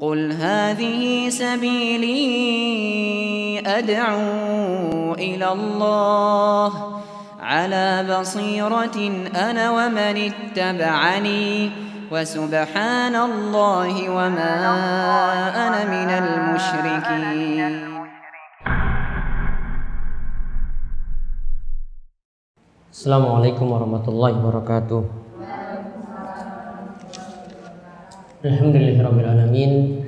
قل هذه سبيلي أدعو إلى الله على بصيرة أنا ومن اتبعني وسبحان الله وما أنا من المشركين Assalamualaikum warahmatullahi wabarakatuh. Alhamdulillahirabbil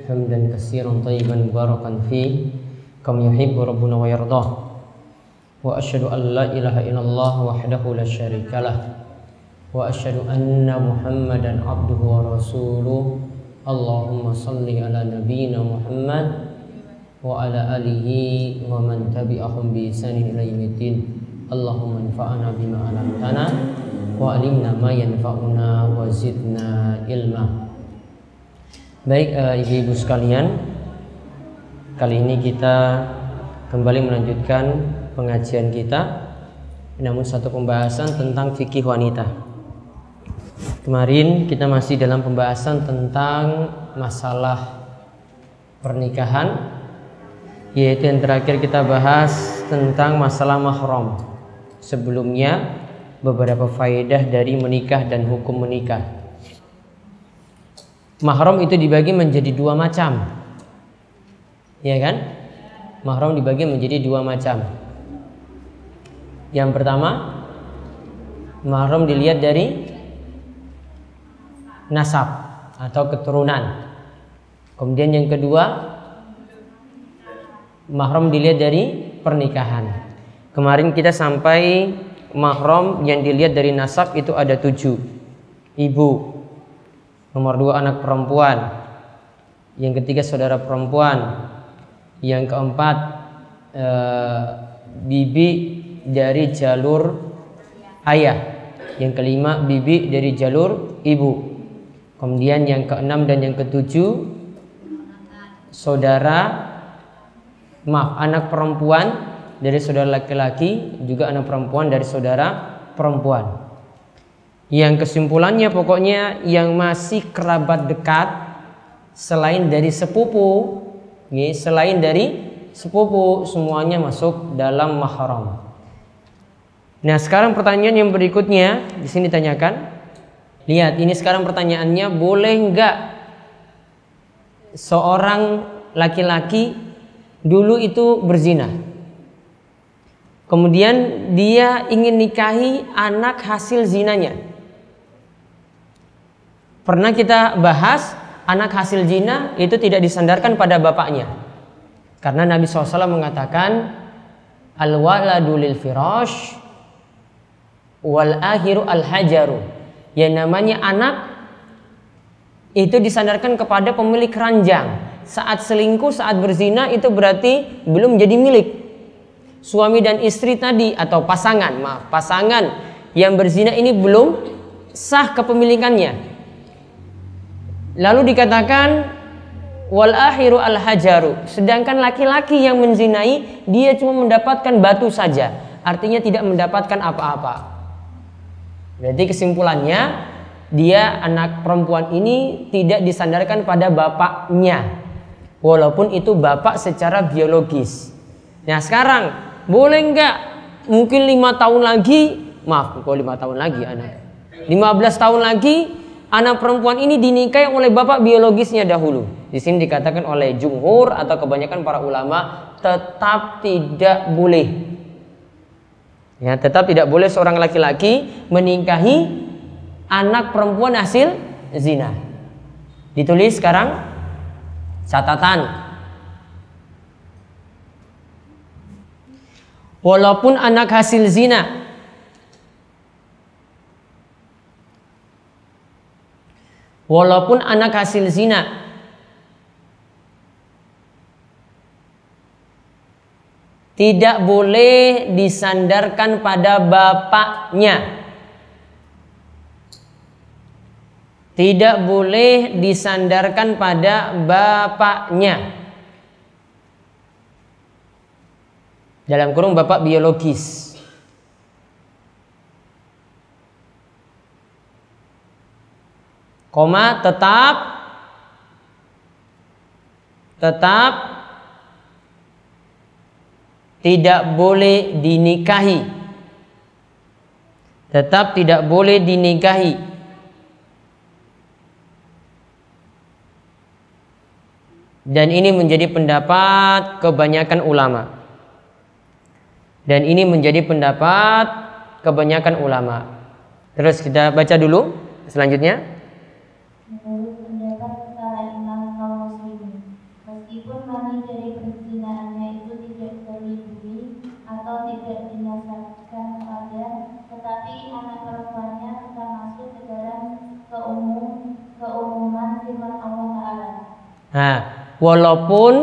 hamdan katsiran tayyiban mubarakan fi kama yuhibbu rabbuna wa yardah. Wa asyhadu an la ilaha illallah wahdahu la syarikalah wa asyhadu anna Muhammadan abduhu wa rasuluh. Allahumma salli ala nabiyyina Muhammad wa ala alihi wa man tabi'ahum bi ihsanin ila. Allahumma anfa'na bima 'allamtana wa 'allimna ma yanfa'una wa zidna ilma. Baik uh, ibu-ibu sekalian, kali ini kita kembali melanjutkan pengajian kita namun satu pembahasan tentang fikih wanita. Kemarin kita masih dalam pembahasan tentang masalah pernikahan yaitu yang terakhir kita bahas tentang masalah mahram. Sebelumnya beberapa faedah dari menikah dan hukum menikah. Mahram itu dibagi menjadi dua macam. Ya kan? Mahram dibagi menjadi dua macam. Yang pertama, mahram dilihat dari nasab atau keturunan. Kemudian yang kedua, mahram dilihat dari pernikahan. Kemarin kita sampai mahram yang dilihat dari nasab itu ada tujuh. Ibu, Nomor dua anak perempuan. Yang ketiga saudara perempuan. Yang keempat e, bibi dari jalur ayah. Yang kelima bibi dari jalur ibu. Kemudian yang keenam dan yang ketujuh saudara maaf anak perempuan dari saudara laki-laki juga anak perempuan dari saudara perempuan. Yang kesimpulannya pokoknya yang masih kerabat dekat selain dari sepupu, selain dari sepupu semuanya masuk dalam mahram. Nah, sekarang pertanyaan yang berikutnya di sini tanyakan. Lihat, ini sekarang pertanyaannya boleh enggak seorang laki-laki dulu itu berzina? Kemudian dia ingin nikahi anak hasil zinanya. Pernah kita bahas anak hasil zina itu tidak disandarkan pada bapaknya. Karena Nabi SAW mengatakan al waladu lil firash wal akhiru al hajaru. Yang namanya anak itu disandarkan kepada pemilik keranjang. Saat selingkuh, saat berzina itu berarti belum jadi milik. Suami dan istri tadi atau pasangan, maaf, pasangan yang berzina ini belum sah kepemilikannya Lalu dikatakan wal akhiru al hajaru. Sedangkan laki-laki yang menzinai dia cuma mendapatkan batu saja. Artinya tidak mendapatkan apa-apa. Berarti kesimpulannya dia anak perempuan ini tidak disandarkan pada bapaknya. Walaupun itu bapak secara biologis. Nah sekarang boleh nggak mungkin lima tahun lagi maaf kok lima tahun lagi anak 15 tahun lagi anak perempuan ini dinikahi oleh bapak biologisnya dahulu. Di sini dikatakan oleh jumhur atau kebanyakan para ulama tetap tidak boleh. Ya, tetap tidak boleh seorang laki-laki menikahi anak perempuan hasil zina. Ditulis sekarang catatan. Walaupun anak hasil zina walaupun anak hasil zina. Tidak boleh disandarkan pada bapaknya. Tidak boleh disandarkan pada bapaknya. Dalam kurung bapak biologis koma tetap tetap tidak boleh dinikahi. Tetap tidak boleh dinikahi. Dan ini menjadi pendapat kebanyakan ulama. Dan ini menjadi pendapat kebanyakan ulama. Terus kita baca dulu selanjutnya. Menurut pendapat para imam kaum muslimin, meskipun mani dari perzinaannya itu tidak terlindungi atau tidak dinasabkan pada, tetapi anak perempuannya termasuk ke dalam keumum keumuman firman Allah Taala. Nah, walaupun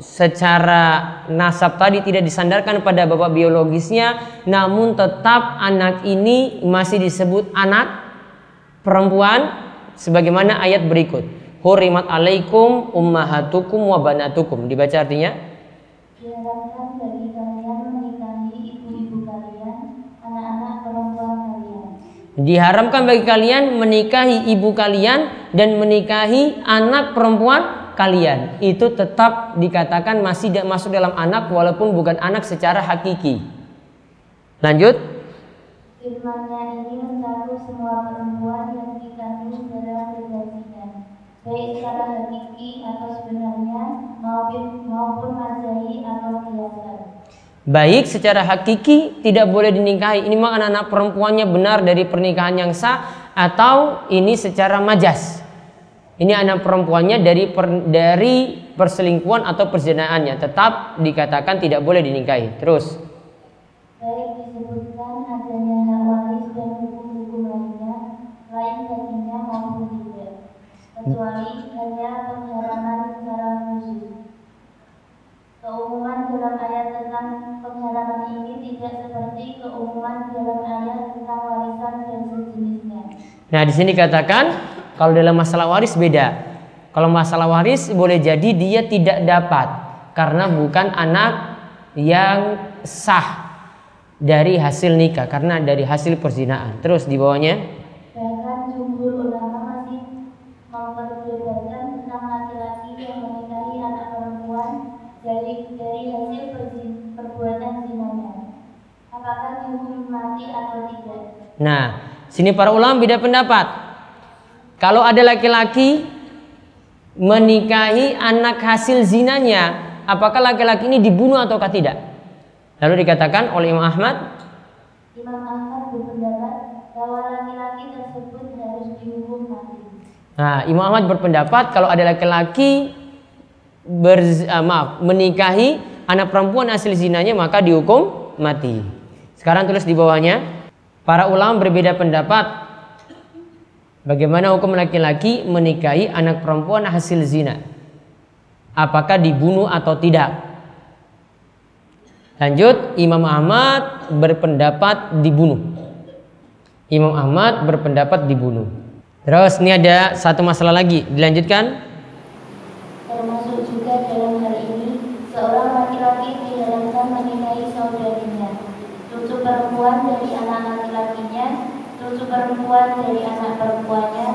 secara nasab tadi tidak disandarkan pada bapak biologisnya, namun tetap anak ini masih disebut anak perempuan sebagaimana ayat berikut. Hurimat alaikum ummahatukum wa banatukum. Dibaca artinya? Diharapkan bagi kalian menikahi ibu-ibu kalian, anak-anak perempuan kalian. Diharamkan bagi kalian menikahi ibu kalian dan menikahi anak perempuan kalian. Itu tetap dikatakan masih tidak masuk dalam anak walaupun bukan anak secara hakiki. Lanjut. Firman-Nya ini mencakup semua perempuan yang dikandung dalam legasinya, baik secara hakiki atau sebenarnya maupun maupun majahi atau kiasan. Baik secara hakiki tidak boleh dinikahi. Ini memang anak-anak perempuannya benar dari pernikahan yang sah atau ini secara majas. Ini anak perempuannya dari per, dari perselingkuhan atau perzinaannya tetap dikatakan tidak boleh dinikahi. Terus Baik disebutkan adanya hak waris dan hukum-hukum lainnya, lain baginya maupun tidak, kecuali hanya pengharaman secara khusus. Keumuman dalam ayat tentang pengharaman ini tidak seperti keumuman dalam ayat tentang warisan dan sejenisnya. Nah, di sini katakan kalau dalam masalah waris beda. Kalau masalah waris boleh jadi dia tidak dapat karena bukan anak yang sah dari hasil nikah karena dari hasil perzinaan. Terus di bawahnya Bahkan jumhur ulama masih memperdebatkan tentang laki-laki yang menikahi anak perempuan dari dari hasil perzin- perbuatan zinanya. Apakah dihukum mati atau tidak? Nah, sini para ulama beda pendapat. Kalau ada laki-laki menikahi anak hasil zinanya, apakah laki-laki ini dibunuh ataukah tidak? Lalu dikatakan oleh Imam Ahmad, Imam Ahmad berpendapat bahwa laki-laki tersebut harus dihukum mati. nah Imam Ahmad berpendapat kalau ada laki-laki ber, maaf, menikahi anak perempuan hasil zinanya maka dihukum mati. Sekarang tulis di bawahnya, para ulama berbeda pendapat Bagaimana hukum laki-laki menikahi anak perempuan hasil zina? Apakah dibunuh atau tidak? Lanjut, Imam Ahmad berpendapat dibunuh. Imam Ahmad berpendapat dibunuh. Terus ini ada satu masalah lagi, dilanjutkan. Termasuk juga dalam hal ini, seorang laki-laki diharapkan menikahi saudarinya, cucu perempuan dari anak laki-lakinya, cucu perempuan dari anak perempuannya,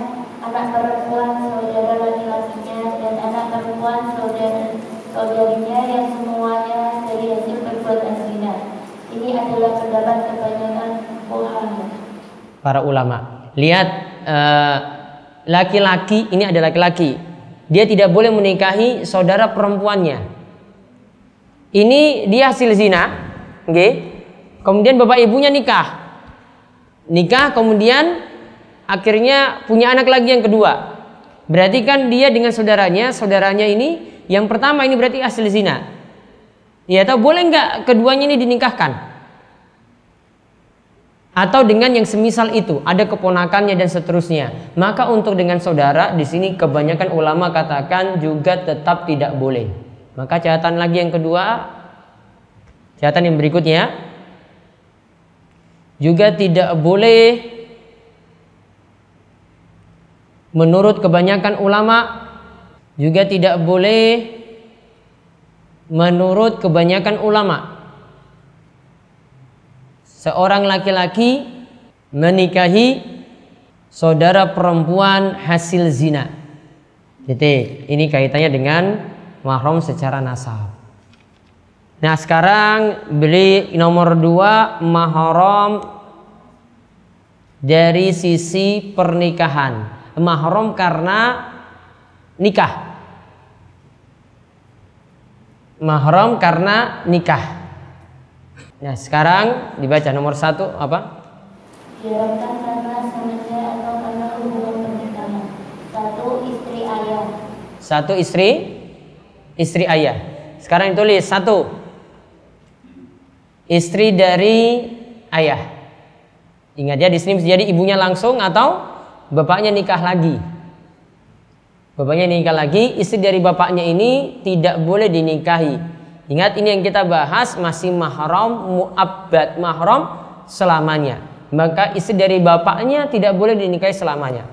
anak perempuan saudara laki-lakinya, dan anak perempuan saudara saudarinya yang semuanya dari hasil perbuatan zina. Ini adalah pendapat kebanyakan ulama. para ulama. Lihat eh, laki-laki ini ada laki-laki. Dia tidak boleh menikahi saudara perempuannya. Ini dia hasil zina, oke? Kemudian bapak ibunya nikah. Nikah kemudian akhirnya punya anak lagi yang kedua. Berarti kan dia dengan saudaranya, saudaranya ini yang pertama ini berarti hasil zina. Ya, tahu boleh nggak keduanya ini dinikahkan? Atau dengan yang semisal itu ada keponakannya dan seterusnya. Maka untuk dengan saudara di sini kebanyakan ulama katakan juga tetap tidak boleh. Maka catatan lagi yang kedua catatan yang berikutnya juga tidak boleh menurut kebanyakan ulama juga tidak boleh menurut kebanyakan ulama seorang laki-laki menikahi saudara perempuan hasil zina. Jadi ini kaitannya dengan mahram secara nasab. Nah sekarang beli nomor dua mahram dari sisi pernikahan. Mahram karena nikah. Mahram karena nikah. Nah sekarang dibaca nomor satu apa? Karena sengaja atau karena hubungan pernikahan. Satu istri ayah. Satu istri, istri ayah. Sekarang ditulis satu istri dari ayah. Ingat ya di sini bisa jadi ibunya langsung atau bapaknya nikah lagi. Bapaknya nikah lagi, istri dari bapaknya ini tidak boleh dinikahi. Ingat ini yang kita bahas masih mahram muabbad mahram selamanya. Maka istri dari bapaknya tidak boleh dinikahi selamanya.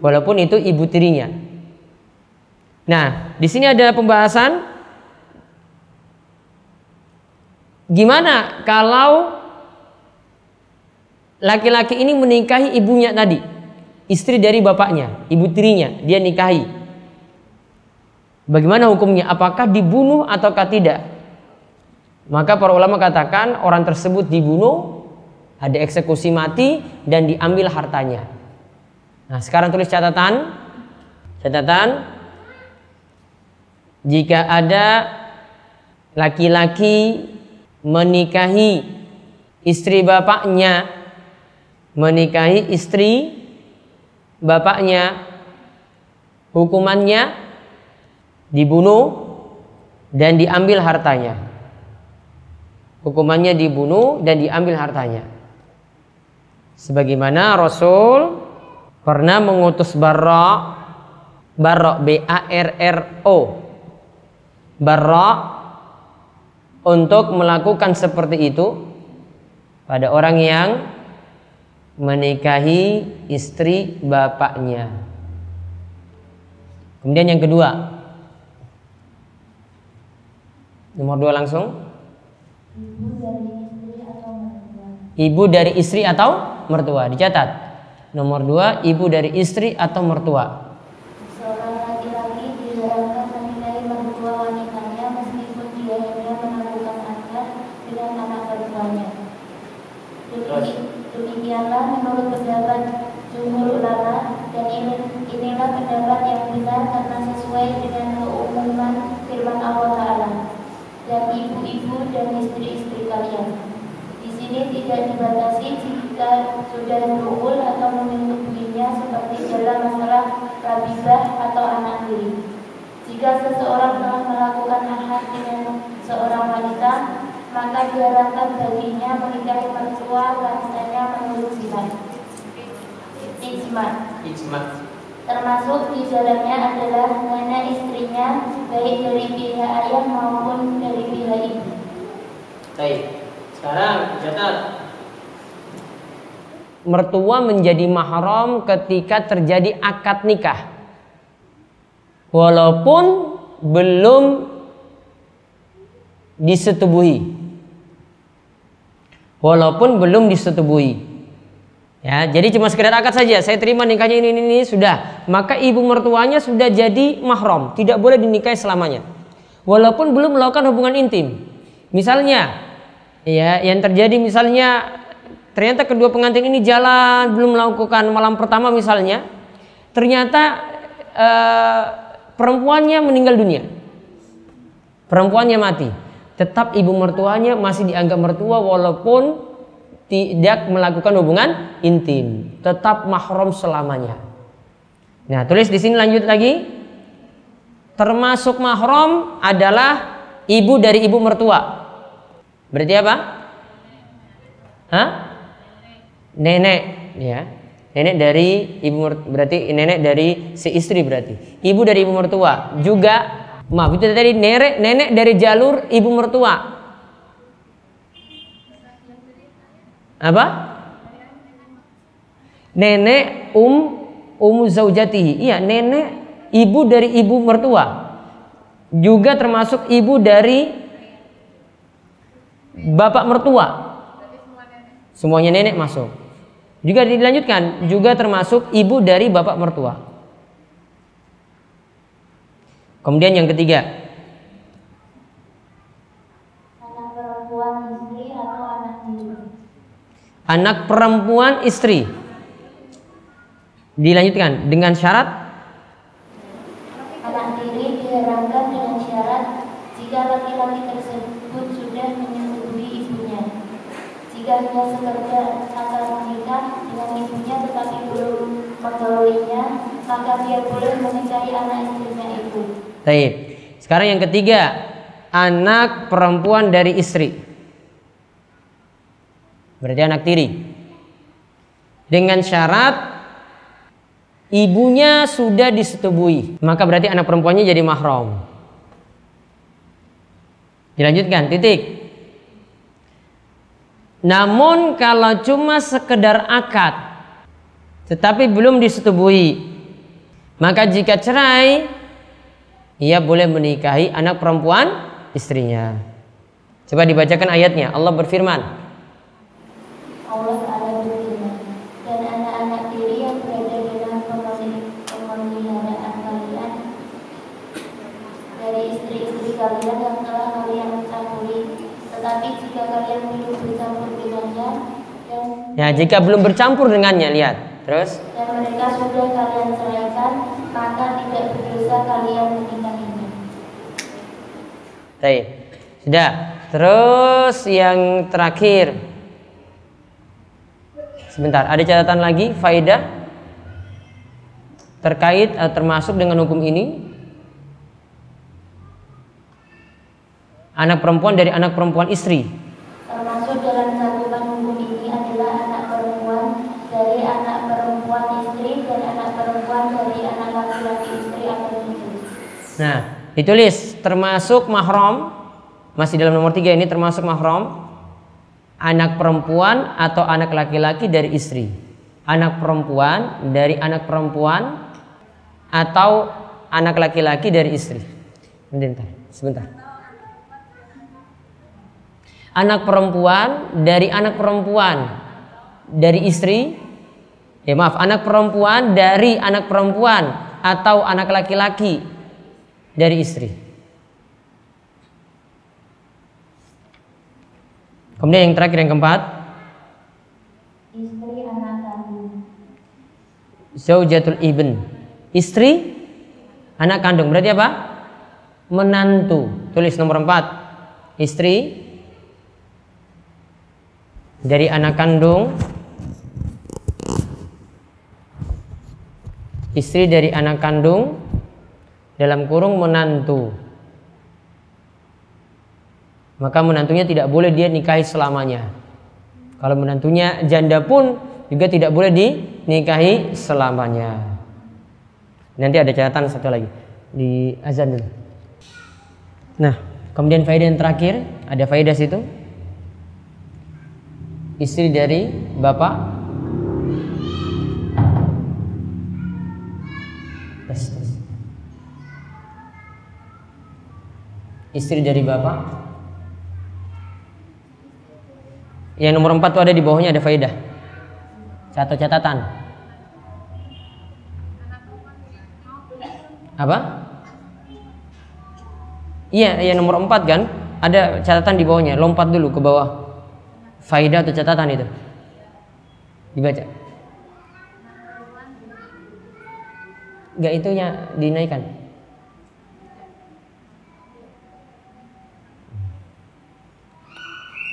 Walaupun itu ibu tirinya. Nah, di sini ada pembahasan Gimana kalau laki-laki ini menikahi ibunya tadi, istri dari bapaknya, ibu tirinya, dia nikahi. Bagaimana hukumnya? Apakah dibunuh ataukah tidak? Maka para ulama katakan orang tersebut dibunuh, ada eksekusi mati dan diambil hartanya. Nah, sekarang tulis catatan. Catatan jika ada laki-laki menikahi istri bapaknya menikahi istri bapaknya hukumannya dibunuh dan diambil hartanya hukumannya dibunuh dan diambil hartanya sebagaimana Rasul pernah mengutus Barra Barra B A R R O Barra untuk melakukan seperti itu pada orang yang menikahi istri bapaknya. Kemudian yang kedua, nomor dua langsung. Ibu dari istri atau mertua. Dicatat. Nomor dua, ibu dari istri atau mertua. Demikianlah menurut pendapat jumhur ulama dan ini, inilah pendapat yang benar karena sesuai dengan keumuman firman Allah Taala dan ibu-ibu dan istri-istri kalian. Di sini tidak dibatasi jika sudah berumur atau menyusuinya seperti dalam masalah rabibah atau anak diri. Jika seseorang telah melakukan ahad dengan seorang wanita, maka diharapkan baginya menikahi mertua bangsa menurut jimat. Ijmat. Ijmat. Termasuk di dalamnya adalah nenek istrinya baik dari pihak ayah maupun dari pihak ibu. Baik. Sekarang catat mertua menjadi mahram ketika terjadi akad nikah. Walaupun belum disetubuhi walaupun belum disetubui. Ya, jadi cuma sekedar akad saja. Saya terima nikahnya ini, ini ini sudah. Maka ibu mertuanya sudah jadi mahram, tidak boleh dinikahi selamanya. Walaupun belum melakukan hubungan intim. Misalnya, ya, yang terjadi misalnya ternyata kedua pengantin ini jalan belum melakukan malam pertama misalnya, ternyata eh, perempuannya meninggal dunia. Perempuannya mati tetap ibu mertuanya masih dianggap mertua walaupun tidak melakukan hubungan intim, tetap mahram selamanya. Nah, tulis di sini lanjut lagi. Termasuk mahram adalah ibu dari ibu mertua. Berarti apa? Hah? Nenek, ya. Nenek dari ibu berarti nenek dari si istri berarti. Ibu dari ibu mertua juga Maaf itu tadi nenek nenek dari jalur ibu mertua. Apa? Nenek um um zaujatihi. Iya, nenek ibu dari ibu mertua. Juga termasuk ibu dari bapak mertua. Semuanya nenek masuk. Juga dilanjutkan, juga termasuk ibu dari bapak mertua. Kemudian yang ketiga, Anak perempuan istri atau anak tiri. anak perempuan istri. Dilanjutkan dengan syarat Anak tiri diherankan dengan syarat jika laki-laki tersebut sudah menyetujui ibunya. Jika hanya sekedar ibunya tetapi belum menggaulinya, maka dia boleh menikahi anak istrinya itu. Taib. Sekarang yang ketiga, anak perempuan dari istri. Berarti anak tiri. Dengan syarat ibunya sudah disetubui, maka berarti anak perempuannya jadi mahram. Dilanjutkan, titik. Namun kalau cuma sekedar akad tetapi belum disetubui, maka jika cerai ia boleh menikahi anak perempuan istrinya. Coba dibacakan ayatnya. Allah berfirman, Allah Ta'ala berfirman, dan anak-anak tiri yang berada dalam pemeli- pemeliharaan kalian dari istri-istri kalian yang telah kalian campuri. Tetapi jika kalian belum bercampur dengannya dan, ya jika belum bercampur dengannya, lihat. Terus, dan mereka sudah kalian ceraikan, maka tidak berdosa kalian menikahinya. Baik. Sudah. Terus yang terakhir. Sebentar, ada catatan lagi faedah terkait atau termasuk dengan hukum ini? Anak perempuan dari anak perempuan istri. Termasuk dalam cakupan hukum ini adalah anak perempuan dari anak perempuan istri dan anak perempuan dari anak laki-laki istri atau cucu. Nah, ditulis termasuk mahram masih dalam nomor tiga ini termasuk mahram anak perempuan atau anak laki-laki dari istri. Anak perempuan dari anak perempuan atau anak laki-laki dari istri. Sebentar, sebentar. Anak perempuan dari anak perempuan dari istri. Ya maaf, anak perempuan dari anak perempuan atau anak laki-laki dari istri. Kemudian yang terakhir yang keempat, Istri anak kandung. zaujatul ibn. Istri anak kandung. Berarti apa? Menantu. Tulis nomor empat. Istri dari anak kandung. Istri dari anak kandung dalam kurung menantu. Maka menantunya tidak boleh dia nikahi selamanya. Kalau menantunya janda pun juga tidak boleh dinikahi selamanya. Nanti ada catatan satu lagi di azan dulu. Nah, kemudian faedah yang terakhir ada faedah situ. Istri dari bapak. Tes, tes. Istri dari bapak. Yang nomor empat tuh ada di bawahnya ada faedah. Satu catatan. Apa? Iya, iya nomor empat kan? Ada catatan di bawahnya. Lompat dulu ke bawah. Faedah atau catatan itu. Dibaca. Enggak itunya dinaikkan.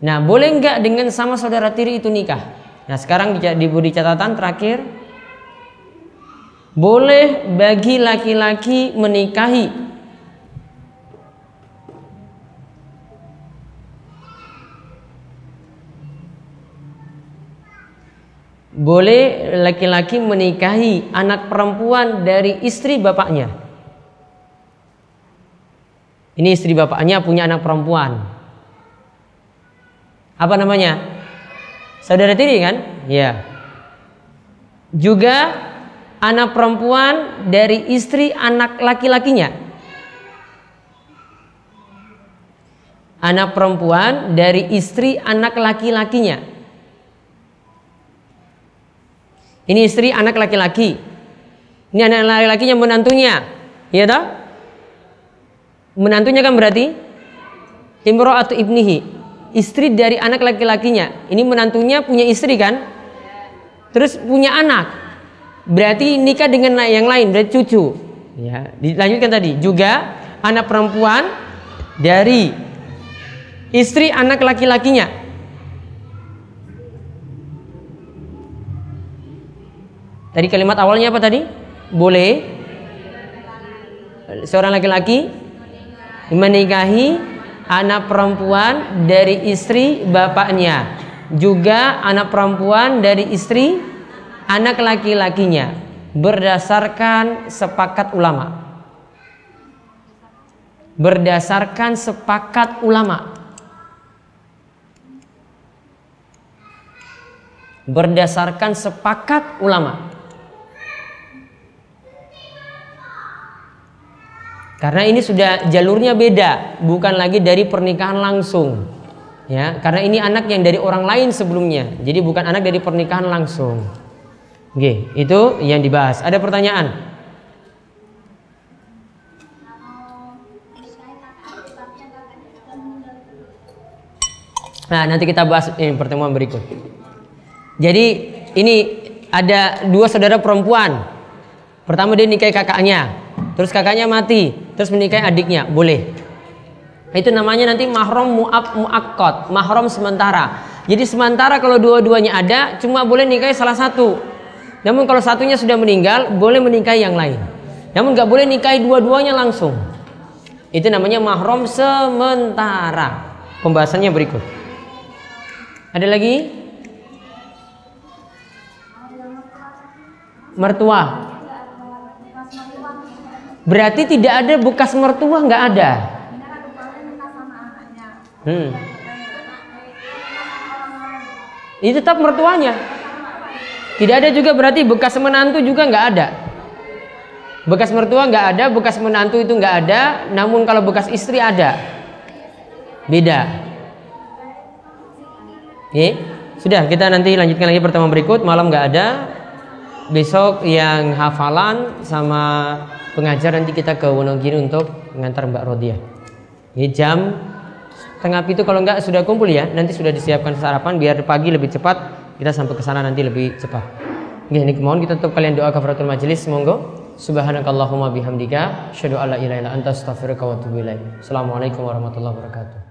Nah boleh nggak dengan sama saudara tiri itu nikah Nah sekarang di- diberi catatan terakhir Boleh bagi laki-laki menikahi Boleh laki-laki menikahi anak perempuan dari istri bapaknya. Ini istri bapaknya punya anak perempuan. Apa namanya? Saudara tiri kan? Ya. Juga anak perempuan dari istri anak laki-lakinya. Anak perempuan dari istri anak laki-lakinya. Ini istri anak laki-laki. Ini anak laki-lakinya menantunya. Iya toh? Menantunya kan berarti atau ibnihi istri dari anak laki-lakinya. Ini menantunya punya istri kan? Terus punya anak. Berarti nikah dengan yang lain, berarti cucu. Ya, dilanjutkan tadi. Juga anak perempuan dari istri anak laki-lakinya. Tadi kalimat awalnya apa tadi? Boleh seorang laki-laki menikahi anak perempuan dari istri bapaknya. Juga anak perempuan dari istri anak laki-lakinya. Berdasarkan sepakat ulama. Berdasarkan sepakat ulama. Berdasarkan sepakat ulama Karena ini sudah jalurnya beda, bukan lagi dari pernikahan langsung. Ya, karena ini anak yang dari orang lain sebelumnya. Jadi bukan anak dari pernikahan langsung. Oke, itu yang dibahas. Ada pertanyaan? Nah, nanti kita bahas ini pertemuan berikut. Jadi ini ada dua saudara perempuan. Pertama dia nikahi kakaknya, terus kakaknya mati, terus menikahi adiknya, boleh. Itu namanya nanti mahram mu'ab mu'akkad, mahram sementara. Jadi sementara kalau dua-duanya ada, cuma boleh nikahi salah satu. Namun kalau satunya sudah meninggal, boleh menikahi yang lain. Namun nggak boleh nikahi dua-duanya langsung. Itu namanya mahram sementara. Pembahasannya berikut. Ada lagi? Mertua. Berarti tidak ada bekas mertua nggak ada. Hmm. Ini tetap mertuanya. Tidak ada juga berarti bekas menantu juga nggak ada. Bekas mertua nggak ada, bekas menantu itu nggak ada. Namun kalau bekas istri ada, beda. Oke, sudah kita nanti lanjutkan lagi pertemuan berikut. Malam nggak ada. Besok yang hafalan sama pengajar nanti kita ke Wonogiri untuk mengantar Mbak Rodia. Ini jam tengah itu kalau enggak sudah kumpul ya, nanti sudah disiapkan sarapan biar pagi lebih cepat kita sampai ke sana nanti lebih cepat. Oke, ini mohon kita tutup kalian doa kafaratul majelis monggo. Subhanakallahumma bihamdika asyhadu alla ilaha illa anta astaghfiruka wa atubu ilaik. Assalamualaikum warahmatullahi wabarakatuh.